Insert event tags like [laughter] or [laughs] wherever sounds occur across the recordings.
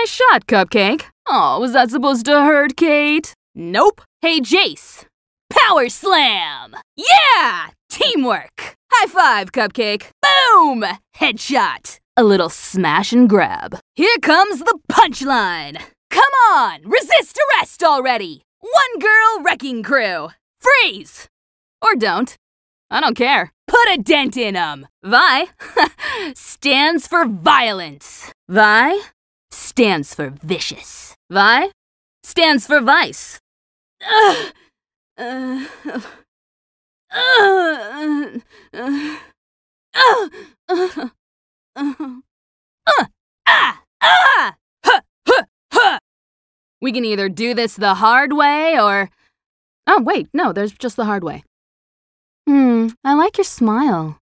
Nice shot, Cupcake. Oh, was that supposed to hurt, Kate? Nope. Hey, Jace. Power slam! Yeah! Teamwork! High five, Cupcake. Boom! Headshot. A little smash and grab. Here comes the punchline. Come on, resist arrest already. One girl wrecking crew. Freeze! Or don't. I don't care. Put a dent in 'em. Vi [laughs] stands for violence. Vi stands for vicious. Vi stands for vice. We can either do this the hard way or. Oh, wait, no, there's just the hard way. Hmm, I like your smile.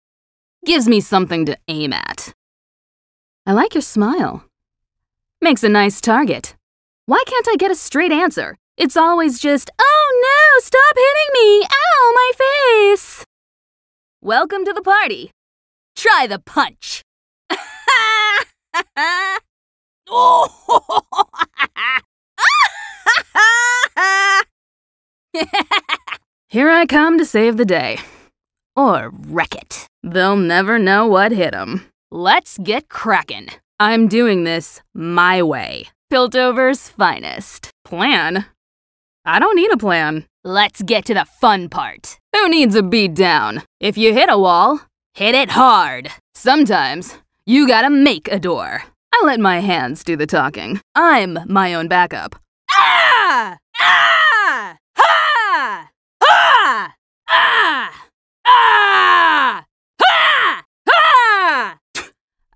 Gives me something to aim at. I like your smile. Makes a nice target. Why can't I get a straight answer? It's always just, oh no, stop hitting me! Ow, my face! Welcome to the party. Try the punch. [laughs] Here I come to save the day. Or wreck it. They'll never know what hit 'em. Let's get crackin'. I'm doing this my way. Piltover's finest. Plan? I don't need a plan. Let's get to the fun part. Who needs a beat down? If you hit a wall, hit it hard. Sometimes you gotta make a door. I let my hands do the talking. I'm my own backup. Ah!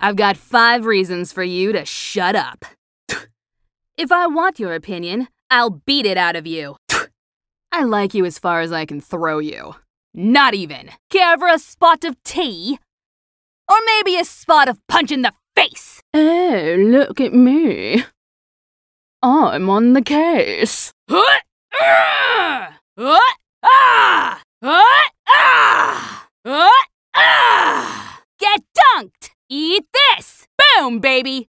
I've got five reasons for you to shut up. If I want your opinion, I'll beat it out of you. I like you as far as I can throw you. Not even. Care for a spot of tea? Or maybe a spot of punch in the face? Oh, look at me. I'm on the case. Get dunked! Eat this! Boom, baby!